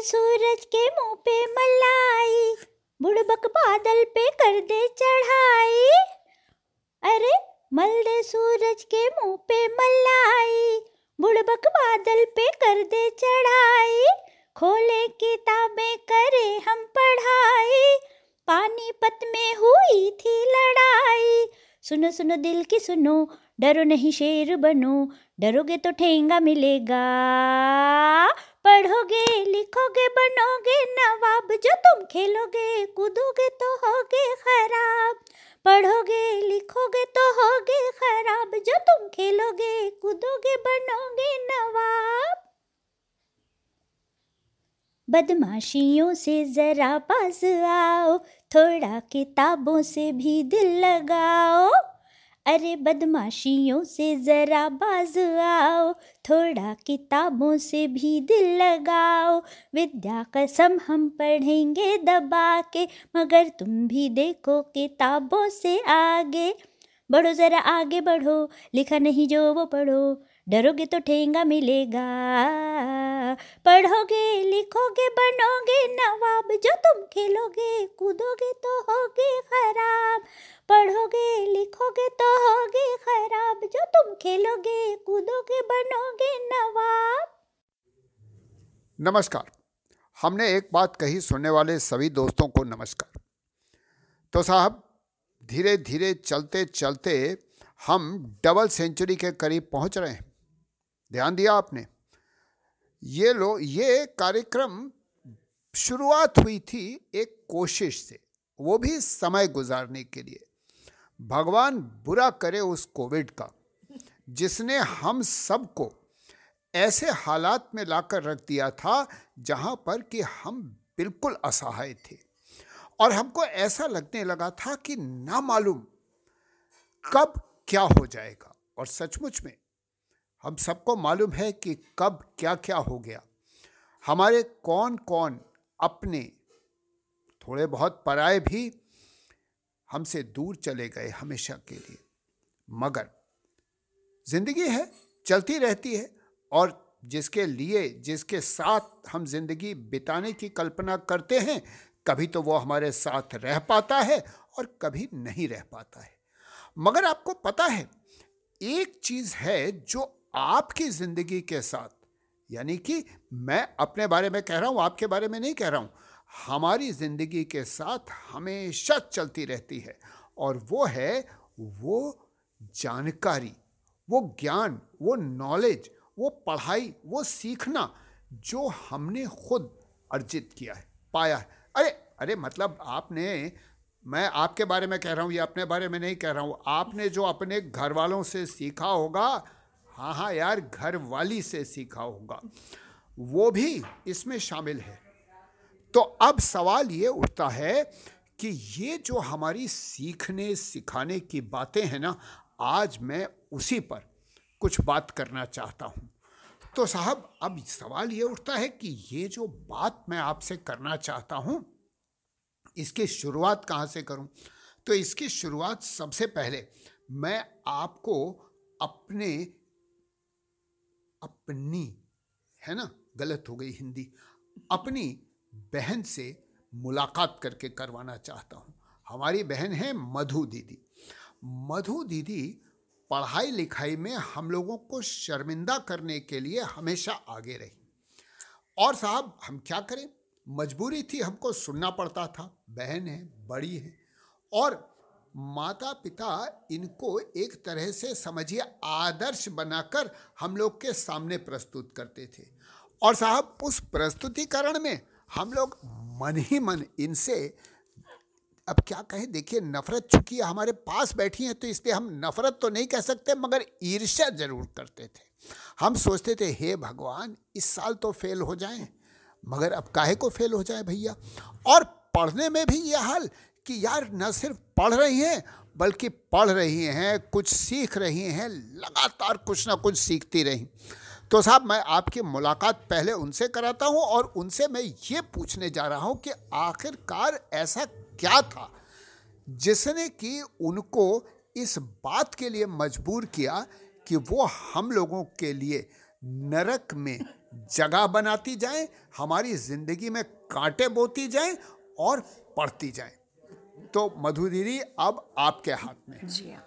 सूरज के मुँह पे मलाई, बुड़बक बादल पे कर दे चढ़ाई। अरे, मल दे सूरज के मुँह पे मलाई, बुड़बक बादल पे कर दे चढ़ाई। खोले किताबें करे हम पढ़ाई, पानीपत में हुई थी लड़ाई। सुनो सुनो, दिल की सुनो, डरो नहीं शेर बनो, डरोगे तो ठेंगा मिलेगा। पढ़ोगे, लिखोगे, बनोगे नवाब। जो तुम खेलोगे, कूदोगे तो होगे खराब। पढ़ोगे, लिखोगे तो होगे खराब। जो तुम खेलोगे, कूदोगे, बनोगे नवाब। बदमाशियों से जरा पास आओ, थोड़ा किताबों से भी दिल लगाओ। अरे बदमाशियों से ज़रा बाज आओ, थोड़ा किताबों से भी दिल लगाओ। विद्या कसम हम पढ़ेंगे दबा के मगर तुम भी देखो किताबों से आगे। बढ़ो ज़रा आगे बढ़ो, लिखा नहीं जो वो पढ़ो, डरोगे तो ठेंगा मिलेगा। पढ़ोगे, लिखोगे, बनोगे नवाब, जो तुम खेलोगे, कूदोगे तो होगे खराब। पढ़ोगे, लिखोगे तो होगे खराब। जो तुम खेलोगे, कूदोगे, बनोगे नवाब। नमस्कार। हमने एक बात कही सुनने वाले सभी दोस्तों को नमस्कार। तो साहब धीरे धीरे चलते चलते हम डबल सेंचुरी के करीब पहुँच रहे हैं। ध्यान दिया आपने? ये लो, ये कार्यक्रम शुरुआत हुई थी एक कोशिश से, वो भी समय गुजारने के लिए। भगवान बुरा करे उस कोविड का, जिसने हम सबको ऐसे हालात में लाकर रख दिया था जहाँ पर कि हम बिल्कुल असहाय थे। और हमको ऐसा लगने लगा था कि ना मालूम कब क्या हो जाएगा। और सचमुच में हम सबको मालूम है कि कब क्या क्या हो गया। हमारे कौन कौन अपने थोड़े बहुत पराए भी हमसे दूर चले गए हमेशा के लिए। मगर ज़िंदगी है, चलती रहती है और जिसके लिए, जिसके साथ हम ज़िंदगी बिताने की कल्पना करते हैं, कभी तो वो हमारे साथ रह पाता है और कभी नहीं रह पाता है। मगर आपको पता है, एक चीज़ है जो आपकी ज़िंदगी के साथ, यानी कि मैं अपने बारे में कह रहा हूँ, आपके बारे में नहीं कह रहा हूँ हमारी ज़िंदगी के साथ हमेशा चलती रहती है। और वो है, वो जानकारी, वो ज्ञान, वो नॉलेज वो पढ़ाई, वो सीखना जो हमने खुद अर्जित किया है, पाया है। अरे अरे मतलब आपने, मैं आपके बारे में कह रहा हूँ या अपने बारे में नहीं कह रहा हूँ, आपने जो अपने घर वालों से सीखा होगा हाँ हाँ यार घर वाली से सीखा होगा, वो भी इसमें शामिल है। तो अब सवाल ये उठता है कि ये जो हमारी सीखने, सिखाने की बातें हैं ना, आज मैं उसी पर कुछ बात करना चाहता हूँ। तो साहब, अब सवाल ये उठता है कि ये जो बात मैं आपसे करना चाहता हूँ, इसकी शुरुआत कहाँ से करूँ? तो इसकी शुरुआत सबसे पहले मैं आपको अपने, अपनी, है ना, गलत हो गई हिंदी, अपनी बहन से मुलाकात करके करवाना चाहता हूँ। हमारी बहन है मधु दीदी। मधु दीदी पढ़ाई लिखाई में हम लोगों को शर्मिंदा करने के लिए हमेशा आगे रही। और साहब, हम क्या करें? मजबूरी थी, हमको सुनना पड़ता था। बहन है, बड़ी है। और माता पिता इनको एक तरह से समझिए आदर्श बनाकर हम लोग के सामने प्रस्तुत करते थे। और साहब, उस प्रस्तुतिकरण में हम लोग मन ही मन इनसे, अब क्या कहें, देखिए, नफरत चुकी है हमारे पास बैठी हैं तो इसलिए हम नफरत तो नहीं कह सकते, मगर ईर्ष्या ज़रूर करते थे। हम सोचते थे, हे भगवान, इस साल तो फेल हो जाएँ, मगर अब काहे को फेल हो जाए भैया? और पढ़ने में भी ये हाल कि यार, न सिर्फ़ पढ़ रही हैं, बल्कि पढ़ रही हैं, कुछ सीख रही हैं, लगातार कुछ ना कुछ सीखती रही। तो साहब, मैं आपकी मुलाकात पहले उनसे कराता हूँ और उनसे मैं ये पूछने जा रहा हूँ कि आखिरकार ऐसा क्या था जिसने कि उनको इस बात के लिए मजबूर किया कि वो हम लोगों के लिए नरक में जगह बनाती जाएँ, हमारी ज़िंदगी में कांटे बोती जाएँ और पढ़ती जाएँ। तो मधु दीदी, अब आपके हाथ में। जी हाँ।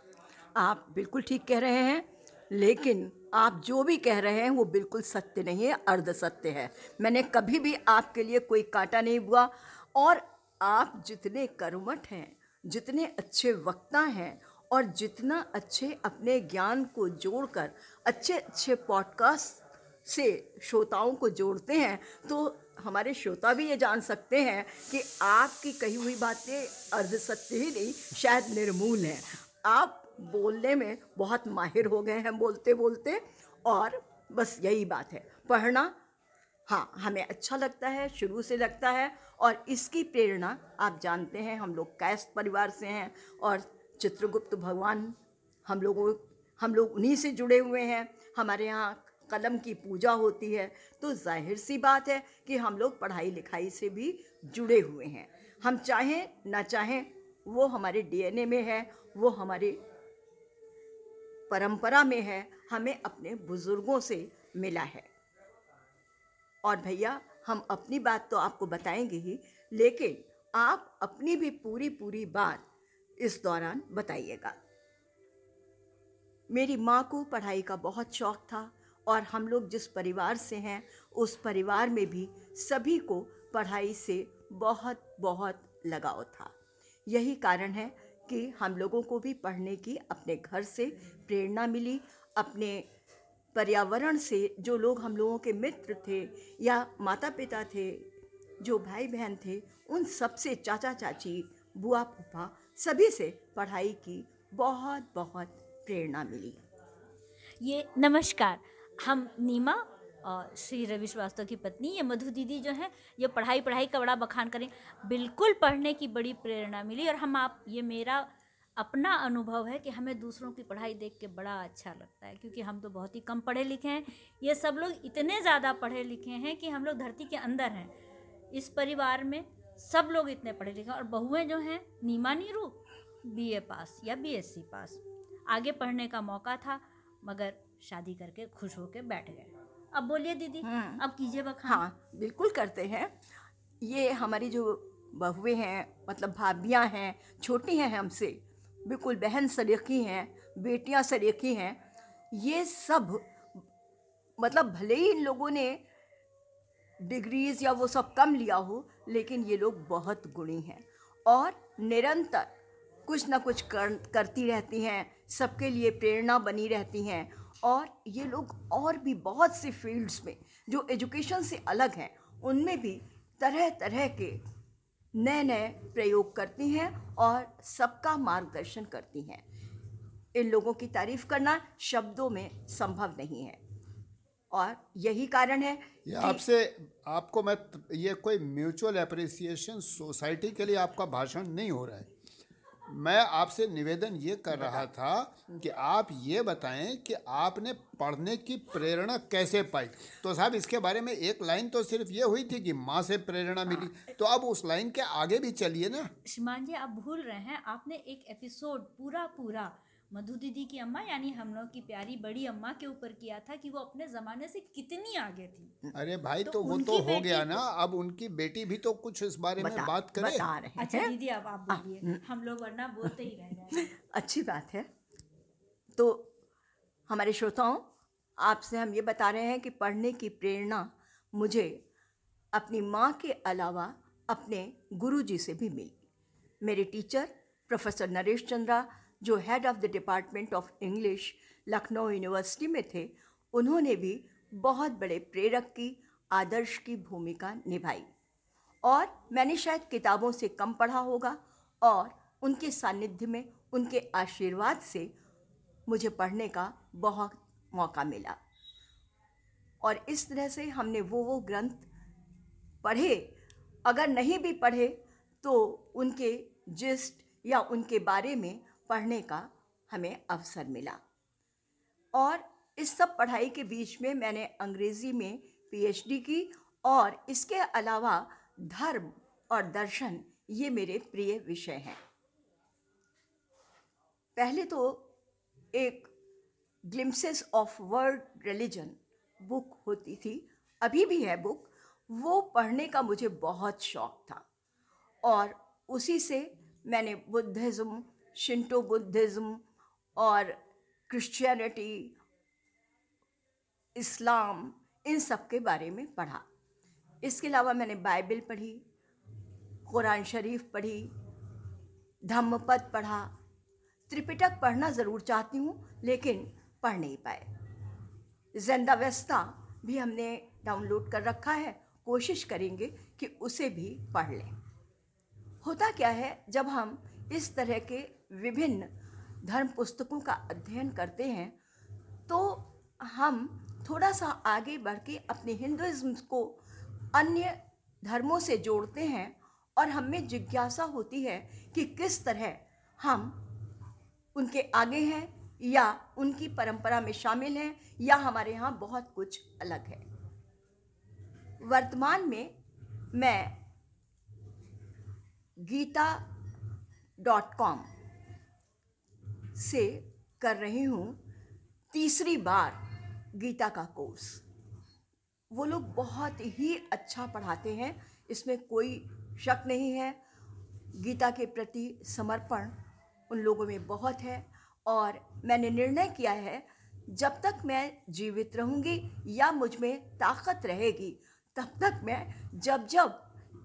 आप बिल्कुल ठीक कह रहे हैं, लेकिन आप जो भी कह रहे हैं, वो बिल्कुल सत्य नहीं है, अर्ध सत्य है। मैंने कभी भी आपके लिए कोई कांटा नहीं हुआ और आप जितने कर्मठ हैं, जितने अच्छे वक्ता हैं, और जितना अच्छे अपने ज्ञान को जोड़कर, अच्छे अच्छे पॉडकास्ट से श्रोताओं को जोड़ते हैं तो हमारे श्रोता भी ये जान सकते हैं कि आपकी कही हुई बातें अर्ध सत्य ही नहीं, शायद निर्मूल हैं। आप बोलने में बहुत माहिर हो गए हैं बोलते बोलते और बस यही बात है। पढ़ना हाँ हमें अच्छा लगता है, शुरू से लगता है और इसकी प्रेरणा आप जानते हैं, हम लोग कैस्ट परिवार से हैं और चित्रगुप्त भगवान हम लोगों, हम लोग उन्हीं से जुड़े हुए हैं। हमारे यहाँ कलम की पूजा होती है तो ज़ाहिर सी बात है कि हम लोग पढ़ाई लिखाई से भी जुड़े हुए हैं। हम चाहें, ना चाहें, वो हमारे डीएनए में है, वो हमारे परंपरा में है, हमें अपने बुज़ुर्गों से मिला है। और भैया, हम अपनी बात तो आपको बताएँगे ही, लेकिन आप अपनी भी पूरी पूरी बात इस दौरान बताइएगा। मेरी माँ को पढ़ाई का बहुत शौक था और हम लोग जिस परिवार से हैं, उस परिवार में भी सभी को पढ़ाई से बहुत बहुत लगाव था। यही कारण है कि हम लोगों को भी पढ़ने की, अपने घर से प्रेरणा मिली, अपने पर्यावरण से जो लोग हम लोगों के मित्र थे या माता पिता थे, जो भाई बहन थे, उन सबसे चाचा, चाची, बुआ, फूफा सभी से पढ़ाई की बहुत बहुत प्रेरणा मिली। ये नमस्कार, हम नीमा श्री रवि श्रीवास्तव की पत्नी, ये मधु दीदी जो हैं, ये पढ़ाई पढ़ाई का बड़ा बखान करें। बिल्कुल पढ़ने की बड़ी प्रेरणा मिली और हम आप, ये मेरा अपना अनुभव है कि हमें दूसरों की पढ़ाई देख के बड़ा अच्छा लगता है, क्योंकि हम तो बहुत ही कम पढ़े लिखे हैं। ये सब लोग इतने ज़्यादा पढ़े लिखे हैं कि हम लोग धरती के अंदर हैं। इस परिवार में सब लोग इतने पढ़े लिखे हैं और बहुएँ जो हैं, नीमा नीरू बीए पास या बीएससी पास। आगे पढ़ने का मौका था, मगर शादी करके खुश होकर बैठ गए। अब बोलिए दीदी हम्म। अब कीजिए बखान हाँ बिल्कुल करते हैं ये हमारी जो बहुएँ हैं मतलब भाभियाँ हैं छोटी हैं हमसे बिल्कुल बहन सरीखी हैं बेटियाँ सरीखी हैं ये सब मतलब भले ही इन लोगों ने डिग्रीज या वो सब कम लिया हो लेकिन ये लोग बहुत गुणी हैं और निरंतर कुछ ना कुछ कर करती रहती हैं सबके लिए प्रेरणा बनी रहती हैं और ये लोग और भी बहुत से फील्ड्स में जो एजुकेशन से अलग हैं उनमें भी तरह तरह के नए नए प्रयोग करती हैं और सबका मार्गदर्शन करती हैं। इन लोगों की तारीफ़ करना शब्दों में संभव नहीं है। और यही कारण है आपसे आपको मैं ये कोई म्यूचुअल अप्रिसिएशन सोसाइटी के लिए आपका भाषण नहीं हो रहा है। मैं आपसे निवेदन ये कर रहा था कि आप ये बताएँ कि आपने पढ़ने की प्रेरणा कैसे पाई। तो साहब इसके बारे में एक लाइन तो सिर्फ़ ये हुई थी कि माँ से प्रेरणा मिली। तो अब उस लाइन के आगे भी चलिए ना। श्रीमान जी आप भूल रहे हैं आपने एक एपिसोड पूरा पूरा मधु दीदी की अम्मा यानी हम लोग की प्यारी बड़ी अम्मा के ऊपर किया था कि वो अपने ज़माने से कितनी आगे थी। अरे भाई तो तो वो तो हो गया ना। अब उनकी बेटी भी तो कुछ इस बारे में बात करे। बता रहे अच्छा हैं। दीदी अब आप बोलिए हम लोग वरना बोलते ही रह जाएँगे। अच्छी बात है। तो हमारे श्रोताओं आपसे हम ये बता रहे हैं कि पढ़ने की प्रेरणा मुझे अपनी माँ के अलावा अपने गुरुजी से भी मिली। मेरे टीचर प्रोफेसर नरेश चंद्रा जो head of the department of English Lucknow university में थे, उन्होंने भी बहुत बड़े प्रेरक की, आदर्श की भूमिका निभाई। और मैंने शायद किताबों से कम पढ़ा होगा और उनके सानिध्य में, उनके आशीर्वाद से मुझे पढ़ने का बहुत मौका मिला। और इस तरह से हमने वो वो ग्रंथ पढ़े। अगर नहीं भी पढ़े तो उनके जिस्ट या उनके बारे में पढ़ने का हमें अवसर मिला। और इस सब पढ़ाई के बीच में मैंने अंग्रेज़ी में पीएचडी की और इसके अलावा धर्म और दर्शन, ये मेरे प्रिय विषय हैं। पहले तो एक glimpses of world religion book होती थी, अभी भी है बुक वो पढ़ने का मुझे बहुत शौक था। और उसी से मैंने बुद्धिज़्म शिंटो बुद्धिज़्म और क्रिश्चियनिटी इस्लाम, इन सब के बारे में पढ़ा। इसके अलावा मैंने बाइबल पढ़ी, कुरान शरीफ पढ़ी, धम्मपद पढ़ा। त्रिपिटक पढ़ना ज़रूर चाहती हूँ, लेकिन पढ़ नहीं पाए। जिंदावस्था भी हमने डाउनलोड कर रखा है। कोशिश करेंगे कि उसे भी पढ़ लें। होता क्या है, जब हम इस तरह के विभिन्न धर्म पुस्तकों का अध्ययन करते हैं तो हम थोड़ा सा आगे बढ़ के अपने हिंदुज़्म को अन्य धर्मों से जोड़ते हैं और हमें जिज्ञासा होती है कि किस तरह हम उनके आगे हैं या उनकी परंपरा में शामिल हैं या हमारे यहाँ बहुत कुछ अलग है। वर्तमान में मैं गीता डॉट कॉम से कर रही हूँ तीसरी बार गीता का कोर्स। वो लोग बहुत ही अच्छा पढ़ाते हैं, इसमें कोई शक नहीं है। गीता के प्रति समर्पण उन लोगों में बहुत है और मैंने निर्णय किया है, जब तक मैं जीवित रहूँगी या मुझमें ताकत रहेगी, तब तक मैं जब जब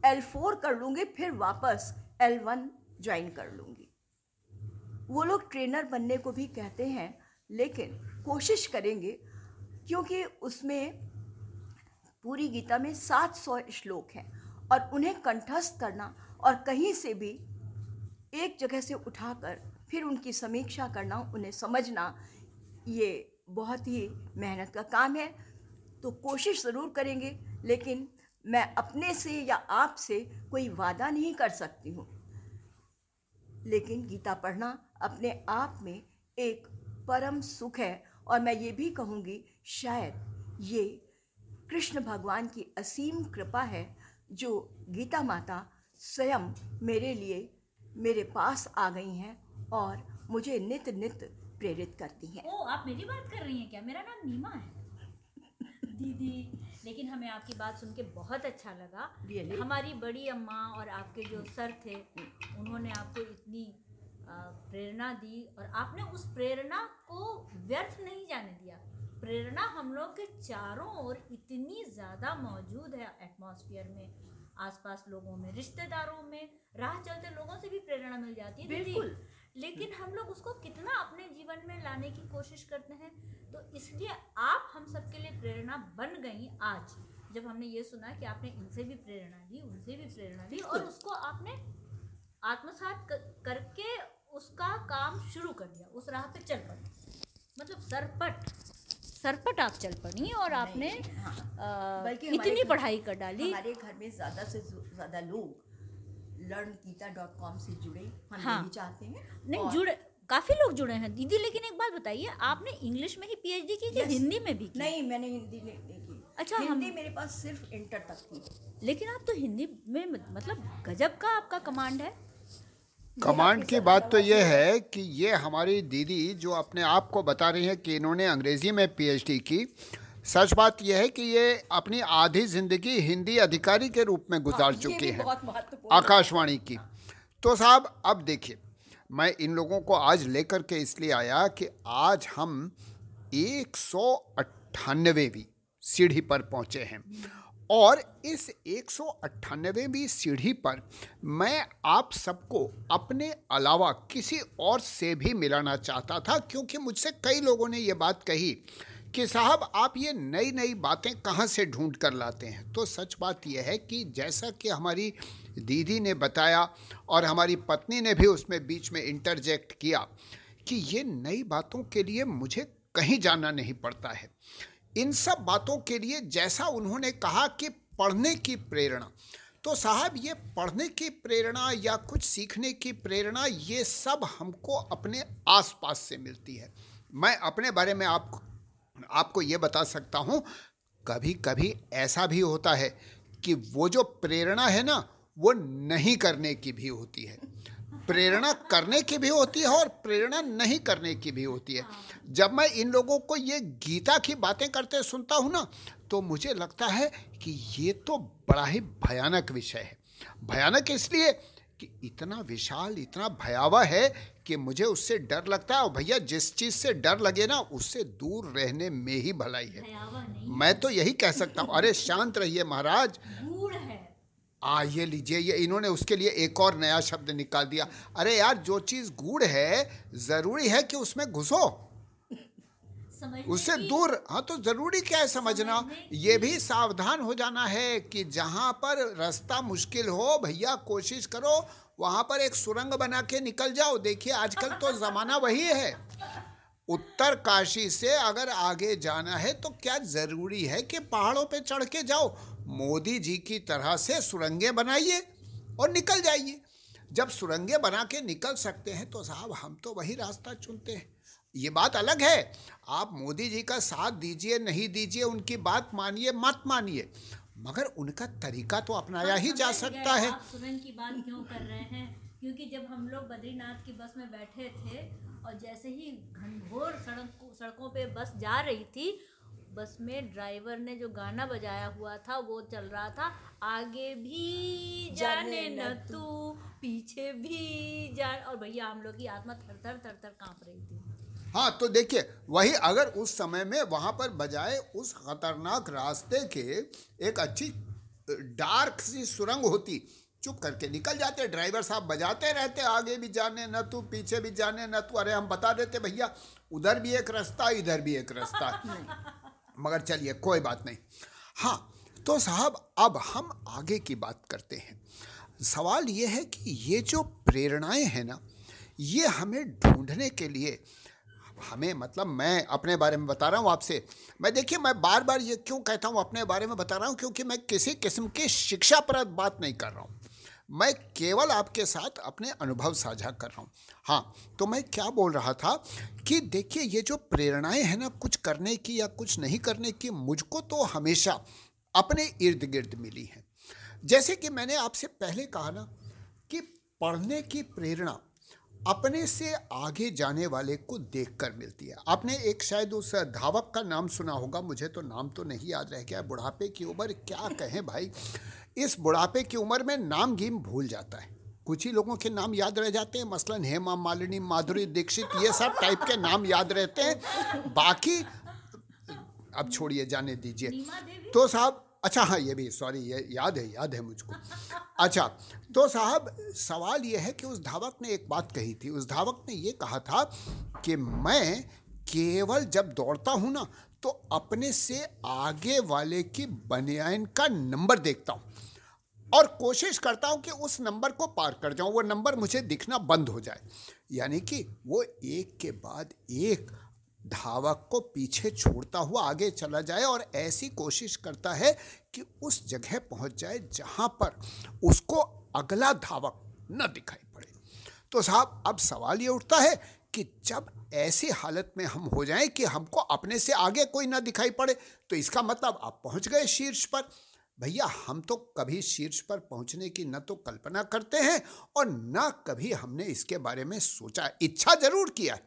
एल फोर कर लूँगी, फिर वापस एल वन ज्वाइन कर लूँगी। वो लोग ट्रेनर बनने को भी कहते हैं, लेकिन कोशिश करेंगे, क्योंकि उसमें पूरी गीता में सात सौ श्लोक हैं और उन्हें कंठस्थ करना और कहीं से भी एक जगह से उठाकर फिर उनकी समीक्षा करना, उन्हें समझना, ये बहुत ही मेहनत का काम है। तो कोशिश ज़रूर करेंगे, लेकिन मैं अपने से या आप से कोई वादा नहीं कर सकती हूँ। लेकिन गीता पढ़ना अपने आप में एक परम सुख है। और मैं ये भी कहूँगी शायद ये कृष्ण भगवान की असीम कृपा है जो गीता माता स्वयं मेरे लिए मेरे पास आ गई हैं और मुझे नित नित प्रेरित करती हैं। ओ आप मेरी बात कर रही हैं क्या? मेरा नाम नीमा है। दीदी लेकिन हमें आपकी बात सुन के बहुत अच्छा लगा। Really? हमारी बड़ी अम्मा और आपके जो सर थे उन्होंने आपको इतनी प्रेरणा दी और आपने उस प्रेरणा को व्यर्थ नहीं जाने दिया। प्रेरणा हम लोग के चारों ओर इतनी ज़्यादा मौजूद है एटमॉस्फेयर में आसपास लोगों में रिश्तेदारों में राह चलते लोगों से भी प्रेरणा मिल जाती है बिल्कुल। लेकिन हम लोग उसको कितना अपने जीवन में लाने की कोशिश करते हैं तो इसलिए आप हम सबके लिए प्रेरणा बन गई आज। जब हमने ये सुना कि आपने इनसे भी प्रेरणा ली उनसे भी प्रेरणा ली और उसको आपने आत्मसात करके उसका काम शुरू कर दिया उस राह पे चल पड़ी। मतलब सरपट सरपट आप चल पड़ी और आपने हाँ। आ, इतनी पढ़ाई कर डाली। हमारे घर में ज़्यादा से ज़्यादा लोग लर्न गीता डॉट कॉम से जुड़े हम हाँ। यही चाहते हैं। नहीं और- जुड़े काफ़ी लोग जुड़े हैं। दीदी लेकिन एक बात बताइए आपने इंग्लिश में ही पीएचडी की कि. हिंदी में भी की? नहीं मैंने हिंदी नहीं की। अच्छा, हम- हिंदी मेरे पास सिर्फ़ इंटर तक थी। लेकिन आप तो हिंदी में मतलब गजब का आपका कमांड है। कमांड की बात तो ये है कि ये हमारी दीदी जो अपने आप को बता रही है कि इन्होंने अंग्रेज़ी में पीएचडी की सच बात यह है कि ये अपनी आधी ज़िंदगी हिंदी अधिकारी के रूप में गुजार हाँ, चुकी हैं आकाशवाणी की। तो साहब अब देखिए मैं इन लोगों को आज लेकर के इसलिए आया कि आज हम एक सौ अट्ठानवेवीं सीढ़ी पर पहुँचे हैं। और इस एक सौ सीढ़ी पर मैं आप सबको अपने अलावा किसी और से भी मिलाना चाहता था, क्योंकि मुझसे कई लोगों ने ये बात कही कि साहब, आप ये नई नई बातें कहाँ से ढूंढ कर लाते हैं? तो सच बात यह है कि जैसा कि हमारी दीदी ने बताया और हमारी पत्नी ने भी उसमें बीच में इंटरजेक्ट किया कि ये नई बातों के लिए मुझे कहीं जाना नहीं पड़ता है। इन सब बातों के लिए जैसा उन्होंने कहा कि पढ़ने की प्रेरणा। तो साहब, ये पढ़ने की प्रेरणा या कुछ सीखने की प्रेरणा, ये सब हमको अपने आसपास से मिलती है। मैं अपने बारे में आप, आपको ये बता सकता हूँ कभी कभी ऐसा भी होता है कि वो जो प्रेरणा है ना, वो नहीं करने की भी होती है। प्रेरणा करने की भी होती है और प्रेरणा नहीं करने की भी होती है। जब मैं इन लोगों को ये गीता की बातें करते सुनता हूँ ना तो मुझे लगता है कि ये तो बड़ा ही भयानक विषय है। भयानक इसलिए कि इतना विशाल इतना भयावह है कि मुझे उससे डर लगता है और भैया जिस चीज़ से डर लगे ना उससे दूर रहने में ही भलाई है। मैं तो यही कह सकता हूँ। अरे शांत रहिए महाराज। आ ये लीजिए ये इन्होंने उसके लिए एक और नया शब्द निकाल दिया। अरे यार जो चीज़ गूढ़ है ज़रूरी है कि उसमें घुसो। उससे दूर हाँ तो ज़रूरी क्या है समझना? ये भी सावधान हो जाना है कि जहाँ पर रास्ता मुश्किल हो भैया कोशिश करो वहाँ पर एक सुरंग बना के निकल जाओ। देखिए आजकल तो ज़माना वही है। उत्तर काशी से अगर आगे जाना है तो क्या ज़रूरी है कि पहाड़ों पे चढ़ के जाओ? मोदी जी की तरह से सुरंगें बनाइए और निकल जाइए। जब सुरंगें बना के निकल सकते हैं तो साहब हम तो वही रास्ता चुनते हैं। ये बात अलग है। आप मोदी जी का साथ दीजिए नहीं दीजिए उनकी बात मानिए मत मानिए। मगर उनका तरीका तो अपनाया ही जा सकता है। आप सुरंग की बात क्यों कर रहे हैं? क्योंकि जब हम लोग बद्रीनाथ की बस में बैठे थे और जैसे ही घनघोर सड़क सड़कों पे बस जा रही थी बस में ड्राइवर ने जो गाना बजाया हुआ था वो चल रहा था आगे भी जाने न तू पीछे भी जान और भैया हम लोग की आत्मा थर थर थर थर काँप रही थी। हाँ तो देखिए वही अगर उस समय में वहाँ पर बजाय उस खतरनाक रास्ते के एक अच्छी डार्क सी सुरंग होती चुप करके निकल जाते ड्राइवर साहब बजाते रहते आगे भी जाने न तू पीछे भी जाने न तू। अरे हम बता देते भैया उधर भी एक रास्ता इधर भी एक रास्ता। मगर चलिए, कोई बात नहीं। हाँ तो साहब, अब हम आगे की बात करते हैं। सवाल ये है कि ये जो प्रेरणाएँ हैं ना, ये हमें ढूँढने के लिए, हमें मतलब मैं अपने बारे में बता रहा हूँ आपसे। मैं देखिए, मैं बार बार ये क्यों कहता हूँ, अपने बारे में बता रहा हूँ, क्योंकि मैं किसी किस्म की शिक्षाप्रद बात नहीं कर रहा हूँ। मैं केवल आपके साथ अपने अनुभव साझा कर रहा हूँ। हाँ तो मैं क्या बोल रहा था कि देखिए, ये जो प्रेरणाएँ हैं ना, कुछ करने की या कुछ नहीं करने की, मुझको तो हमेशा अपने इर्द गिर्द मिली हैं। जैसे कि मैंने आपसे पहले कहा ना कि पढ़ने की प्रेरणा अपने से आगे जाने वाले को देखकर मिलती है। आपने एक शायद उस धावक का नाम सुना होगा, मुझे तो नाम तो नहीं याद रह गया, बुढ़ापे की उम्र, क्या कहें भाई? इस बुढ़ापे की उम्र में नाम गिम भूल जाता है। कुछ ही लोगों के नाम याद रह जाते हैं मसलन हेमा मालिनी माधुरी दीक्षित ये सब टाइप के नाम याद रहते हैं। बाकी अब छोड़िए जाने दीजिए। तो साहब अच्छा हाँ ये भी सॉरी ये याद है याद है मुझको। अच्छा तो साहब सवाल ये है कि उस धावक ने एक बात कही थी। उस धावक ने ये कहा था कि मैं केवल जब दौड़ता हूँ ना तो अपने से आगे वाले की बनियान का नंबर देखता हूँ। और कोशिश करता हूँ कि उस नंबर को पार कर जाऊँ। वो नंबर मुझे दिखना बंद हो जाए। यानी कि वो एक के बाद एक धावक को पीछे छोड़ता हुआ आगे चला जाए और ऐसी कोशिश करता है कि उस जगह पहुँच जाए जहाँ पर उसको अगला धावक न दिखाई पड़े। तो साहब, अब सवाल ये उठता है कि जब ऐसी हालत में हम हो जाएँ कि हमको अपने से आगे कोई ना दिखाई पड़े तो इसका मतलब आप पहुँच गए शीर्ष पर। भैया, हम तो कभी शीर्ष पर पहुँचने की न तो कल्पना करते हैं और न कभी हमने इसके बारे में सोचा, इच्छा ज़रूर किया। है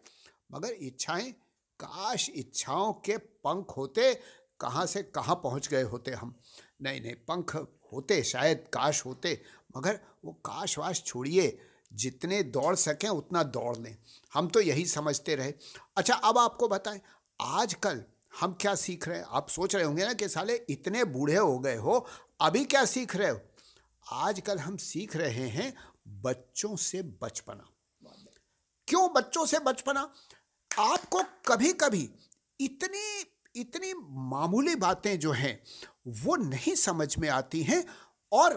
मगर इच्छाएँ, काश इच्छाओं के पंख होते, कहाँ से कहाँ पहुँच गए होते हम। नहीं नहीं, पंख होते, शायद काश होते, मगर वो काश वाश छोड़िए, जितने दौड़ सकें उतना दौड़ लें हम तो यही समझते रहे। अच्छा अब आपको बताएँ, आजकल हम क्या सीख रहे हैं? आप सोच रहे होंगे ना कि साले इतने बूढ़े हो गए हो, अभी क्या सीख रहे हो? आजकल हम सीख रहे हैं बच्चों से बचपना। क्यों बच्चों से बचपना? आपको कभी कभी इतनी इतनी मामूली बातें जो हैं, वो नहीं समझ में आती हैं और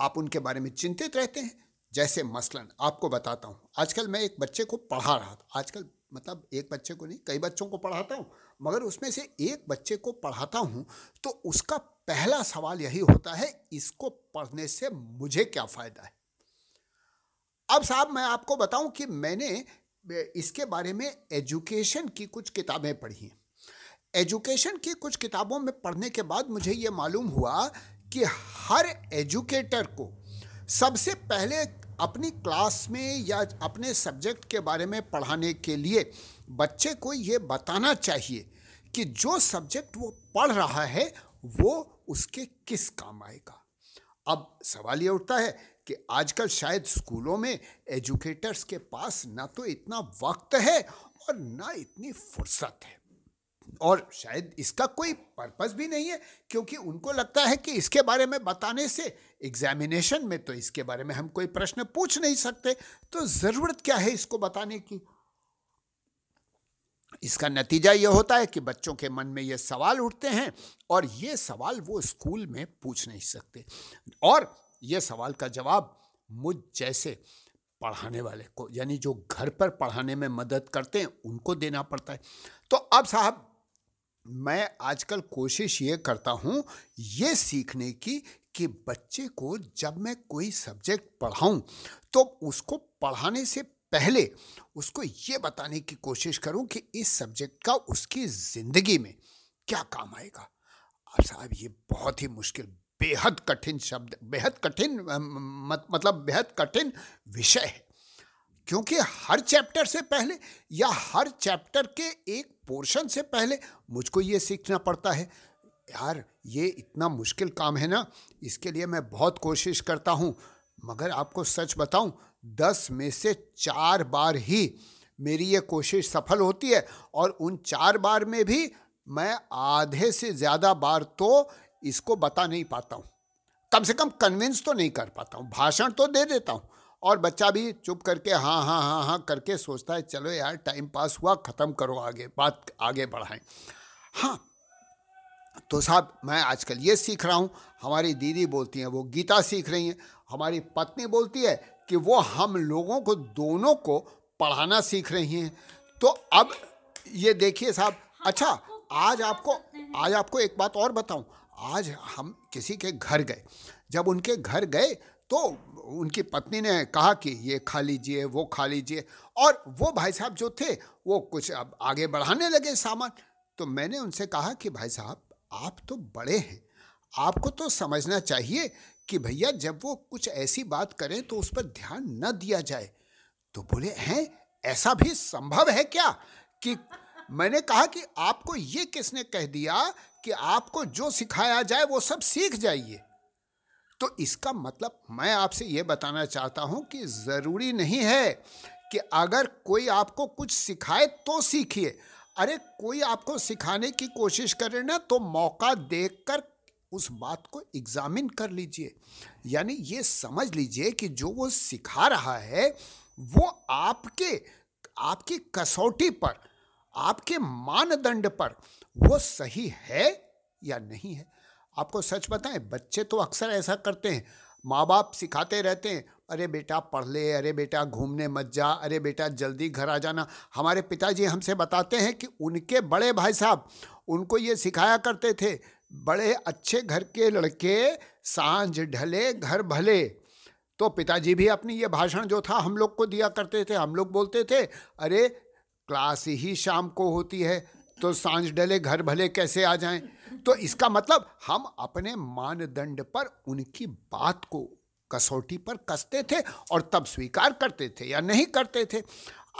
आप उनके बारे में चिंतित रहते हैं। जैसे मसलन, आपको बताता हूँ। आजकल मैं एक बच्चे को पढ़ा रहा था। आजकल मतलब एक बच्चे को नहीं, कई बच्चों को पढ़ाता हूँ। मगर उसमें से एक बच्चे को पढ़ाता हूँ तो उसका पहला सवाल यही होता है, इसको पढ़ने से मुझे क्या फ़ायदा है? अब साहब, मैं आपको बताऊँ कि मैंने इसके बारे में एजुकेशन की कुछ किताबें पढ़ी हैं। एजुकेशन की कुछ किताबों में पढ़ने के बाद मुझे ये मालूम हुआ कि हर एजुकेटर को सबसे पहले अपनी क्लास में या अपने सब्जेक्ट के बारे में पढ़ाने के लिए बच्चे को ये बताना चाहिए कि जो सब्जेक्ट वो पढ़ रहा है, वो उसके किस काम आएगा। अब सवाल ये उठता है कि आजकल शायद स्कूलों में एजुकेटर्स के पास ना तो इतना वक्त है और ना इतनी फुर्सत है। और शायद इसका कोई पर्पस भी नहीं है, क्योंकि उनको लगता है कि इसके बारे में बताने से एग्जामिनेशन में तो इसके बारे में हम कोई प्रश्न पूछ नहीं सकते तो ज़रूरत क्या है इसको बताने की? इसका नतीजा ये होता है कि बच्चों के मन में ये सवाल उठते हैं और ये सवाल वो स्कूल में पूछ नहीं सकते। और ये सवाल का जवाब मुझ जैसे पढ़ाने वाले को, यानी जो घर पर पढ़ाने में मदद करते हैं, उनको देना पड़ता है। तो अब साहब, मैं आजकल कोशिश ये करता हूँ ये सीखने की कि बच्चे को जब मैं कोई सब्जेक्ट पढ़ाऊं तो उसको पढ़ाने से पहले उसको ये बताने की कोशिश करूँ कि इस सब्जेक्ट का उसकी ज़िंदगी में क्या काम आएगा। अब साहब, ये बहुत ही मुश्किल, बेहद कठिन शब्द, बेहद कठिन मतलब बेहद कठिन विषय है। क्योंकि हर चैप्टर से पहले या हर चैप्टर के एक पोर्शन से पहले मुझको ये सीखना पड़ता है। यार, ये इतना मुश्किल काम है ना, इसके लिए मैं बहुत कोशिश करता हूँ। मगर आपको सच बताऊँ, दस में से चार बार ही मेरी ये कोशिश सफल होती है और उन चार बार में भी मैं आधे से ज़्यादा बार तो इसको बता नहीं पाता हूँ। कम से कम कन्विंस तो नहीं कर पाता हूँ, भाषण तो दे देता हूँ और बच्चा भी चुप करके हाँ हाँ हाँ हाँ करके सोचता है, चलो यार टाइम पास हुआ, ख़त्म करो आगे, बात आगे बढ़ाएँ। हाँ तो साहब, मैं आजकल ये सीख रहा हूँ। हमारी दीदी बोलती हैं, वो गीता सीख रही हैं। हमारी पत्नी बोलती है कि वो हम लोगों को दोनों को पढ़ाना सीख रही हैं। तो अब ये देखिए साहब अच्छा आज आपको आज आपको एक बात और बताऊँ। आज हम किसी के घर गए। जब उनके घर गए तो उनकी पत्नी ने कहा कि ये खा लीजिए, वो खा लीजिए। और वो भाई साहब जो थे, वो कुछ अब आगे बढ़ाने लगे सामान। तो मैंने उनसे कहा कि भाई साहब आप तो बड़े हैं। आपको तो समझना चाहिए कि भैया जब वो कुछ ऐसी बात करें तो उस पर ध्यान न दिया जाए। तो बोले, हैं? ऐसा भी संभव है क्या कि मैंने कहा कि आपको ये किसने कह दिया कि आपको जो सिखाया जाए वो सब सीख जाइए? तो इसका मतलब मैं आपसे ये बताना चाहता हूँ कि ज़रूरी नहीं है कि अगर कोई आपको कुछ सिखाए तो सीखिए। अरे, कोई आपको सिखाने की कोशिश करे ना तो मौका देखकर उस बात को एग्जामिन कर लीजिए। यानी ये समझ लीजिए कि जो वो सिखा रहा है, वो आपके, आपकी कसौटी पर, आपके मानदंड पर, वो सही है या नहीं है? आपको सच बताएँ, बच्चे तो अक्सर ऐसा करते हैं। माँ बाप सिखाते रहते हैं अरे बेटा पढ़ ले, अरे बेटा घूमने मत जा, अरे बेटा जल्दी घर आ जाना। हमारे पिताजी हमसे बताते हैं कि उनके बड़े भाई साहब, उनको ये सिखाया करते थे, बड़े अच्छे घर के लड़के साँझ ढले, घर भले। तो पिताजी भी अपनी ये भाषण जो था हम लोग को दिया करते थे, हम लोग बोलते थे, अरे, क्लास ही शाम को होती है तो साँझ डले घर भले कैसे आ जाएँ? तो इसका मतलब हम अपने मानदंड पर उनकी बात को कसौटी पर कसते थे और तब स्वीकार करते थे या नहीं करते थे।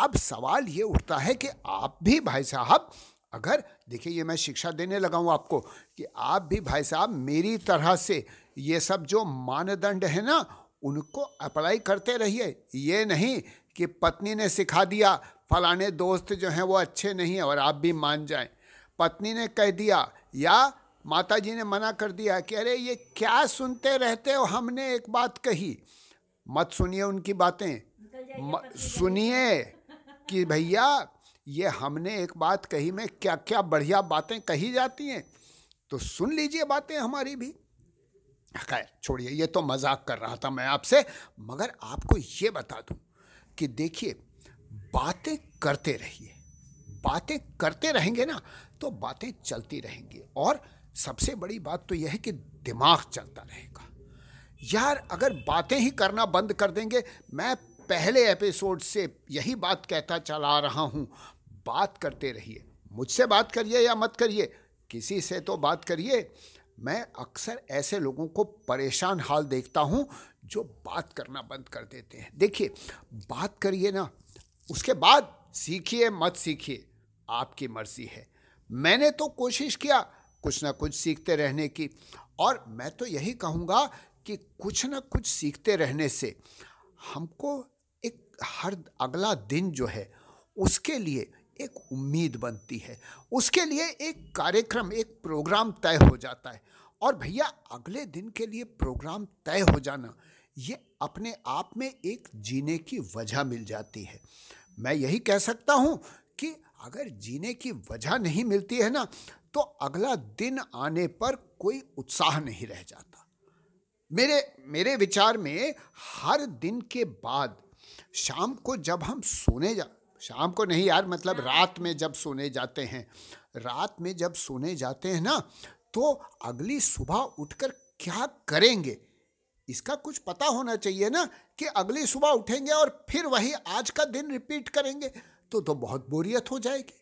अब सवाल ये उठता है कि आप भी भाई साहब, अगर देखिए ये मैं शिक्षा देने लगा हूँ आपको कि आप भी भाई साहब मेरी तरह से ये सब जो मानदंड है ना, उनको अप्लाई करते रहिए। ये नहीं कि पत्नी ने सिखा दिया, फलाने दोस्त जो हैं वो अच्छे नहीं हैं और आप भी मान जाएँ। पत्नी ने कह दिया, या माता जी ने मना कर दिया कि अरे ये क्या सुनते रहते हो? हमने एक बात कही। मत सुनिए उनकी बातें। सुनिए कि भैया ये हमने एक बात कही में क्या क्या बढ़िया बातें कही जाती हैं। तो सुन लीजिए बातें हमारी भी। खैर छोड़िए ये तो मज़ाक कर रहा था मैं आपसे मगर आपको ये बता दूँ कि देखिए बातें करते रहिए। बातें करते रहेंगे ना तो बातें चलती रहेंगी। और सबसे बड़ी बात तो यह है कि दिमाग चलता रहेगा। यार, अगर बातें ही करना बंद कर देंगे, मैं पहले एपिसोड से यही बात कहता चला रहा हूँ। बात करते रहिए। मुझसे बात करिए या मत करिए। किसी से तो बात करिए। मैं अक्सर ऐसे लोगों को परेशान हाल देखता हूँ जो बात करना बंद कर देते हैं। देखिए, बात करिए ना, उसके बाद सीखिए मत सीखिए। आपकी मर्ज़ी है। मैंने तो कोशिश किया कुछ ना कुछ सीखते रहने की। और मैं तो यही कहूँगा कि कुछ ना कुछ सीखते रहने से हमको एक हर अगला दिन जो है, उसके लिए एक उम्मीद बनती है। उसके लिए एक कार्यक्रम, एक प्रोग्राम तय हो जाता है। और भैया, अगले दिन के लिए प्रोग्राम तय हो जाना, ये अपने आप में एक जीने की वजह मिल जाती है। मैं यही कह सकता हूँ कि अगर जीने की वजह नहीं मिलती है ना तो अगला दिन आने पर कोई उत्साह नहीं रह जाता। मेरे मेरे विचार में हर दिन के बाद शाम को जब हम सोने जा शाम को नहीं यार मतलब रात में जब सोने जाते हैं रात में जब सोने जाते हैं ना तो अगली सुबह उठकर क्या करेंगे? इसका कुछ पता होना चाहिए ना कि अगली सुबह उठेंगे और फिर वही आज का दिन रिपीट करेंगे तो तो बहुत बोरियत हो जाएगी।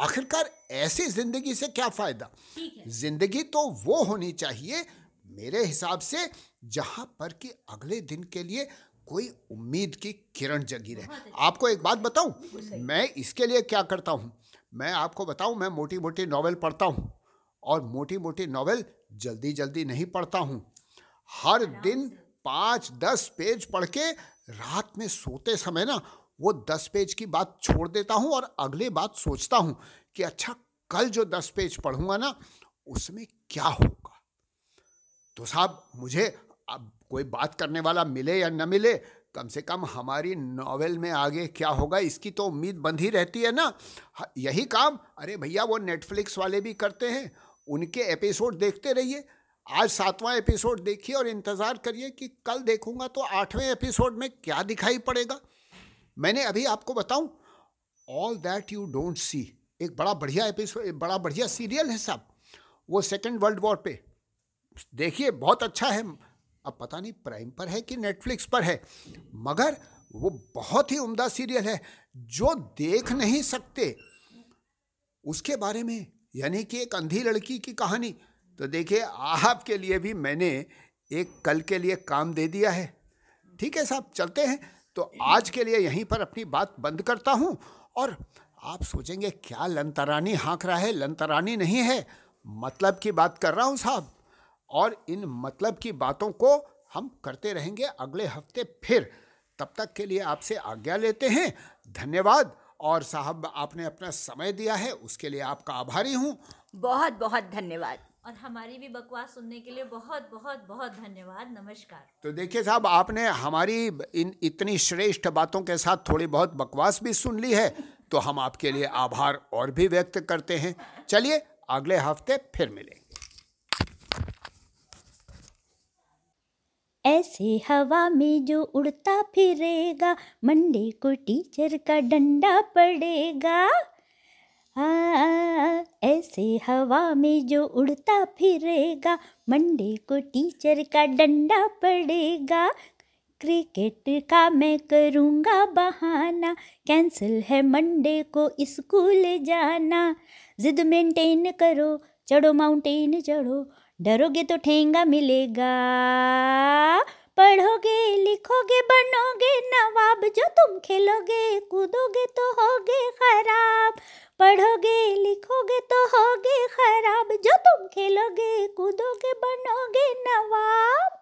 आखिरकार ऐसी ज़िंदगी से क्या फ़ायदा? ज़िंदगी तो वो होनी चाहिए मेरे हिसाब से जहाँ पर कि अगले दिन के लिए कोई उम्मीद की किरण जगी रहे। आपको एक बात बताऊँ? मैं इसके लिए क्या करता हूँ? मैं आपको बताऊँ मैं मोटी मोटी नॉवेल पढ़ता हूँ और मोटी मोटी नॉवेल जल्दी जल्दी नहीं पढ़ता हूँ। हर दिन पाँच दस पेज पढ़ के रात में सोते समय ना वो दस पेज की बात छोड़ देता हूँ और अगले बात सोचता हूँ कि अच्छा कल जो दस पेज पढ़ूँगा ना, उसमें क्या होगा? तो साहब, मुझे अब कोई बात करने वाला मिले या न मिले, कम से कम हमारी नॉवेल में आगे क्या होगा, इसकी तो उम्मीद बंधी रहती है ना। यही काम, अरे भैया, वो नेटफ्लिक्स वाले भी करते हैं, उनके एपिसोड देखते रहिए। आज सातवां एपिसोड देखिए और इंतज़ार करिए कि कल देखूँगा तो आठवें एपिसोड में क्या दिखाई पड़ेगा। मैंने अभी आपको बताऊँ all that you don't see एक बड़ा बढ़िया एपिसोड बड़ा बढ़िया सीरियल है साहब, वो सेकेंड वर्ल्ड वॉर पे। देखिए, बहुत अच्छा है। अब पता नहीं प्राइम पर है कि नेटफ्लिक्स पर है, मगर वो बहुत ही उम्दा सीरियल है। जो देख नहीं सकते, उसके बारे में, यानी कि एक अंधी लड़की की कहानी तो देखिए, आपके लिए भी मैंने एक कल के लिए काम दे दिया है। ठीक है साहब, चलते हैं। तो आज के लिए यहीं पर अपनी बात बंद करता हूँ। और आप सोचेंगे, क्या लंतरानी हाँक रहा है? लंतरानी नहीं है। मतलब की बात कर रहा हूँ साहब। और इन मतलब की बातों को हम करते रहेंगे अगले हफ़्ते फिर। तब तक के लिए आपसे आज्ञा लेते हैं। धन्यवाद। और साहब, आपने अपना समय दिया है, उसके लिए आपका आभारी हूँ। बहुत बहुत धन्यवाद। और हमारी भी बकवास सुनने के लिए बहुत बहुत बहुत धन्यवाद। नमस्कार। तो देखिए साहब आपने हमारी इन इतनी श्रेष्ठ बातों के साथ थोड़ी बहुत बकवास भी सुन ली है तो हम आपके लिए आभार और भी व्यक्त करते हैं। चलिए अगले हफ़्ते फिर मिलेंगे। ऐसे हवा में जो उड़ता फिरेगा मंडे को टीचर का डंडा पड़ेगा। ऐसे हवा में जो उड़ता फिरेगा, मंडे को टीचर का डंडा पड़ेगा। क्रिकेट का मैं करूँगा बहाना, कैंसिल है मंडे को स्कूल जाना। जिद मेंटेन करो, चढ़ो माउंटेन, चढ़ो, डरोगे तो ठेंगा मिलेगा। पढ़ोगे, लिखोगे, बनोगे नवाब, जो तुम खेलोगे, कूदोगे तो होगे खराब। पढ़ोगे लिखोगे तो होगे खराब। जो तुम खेलोगे कूदोगे बनोगे नवाब।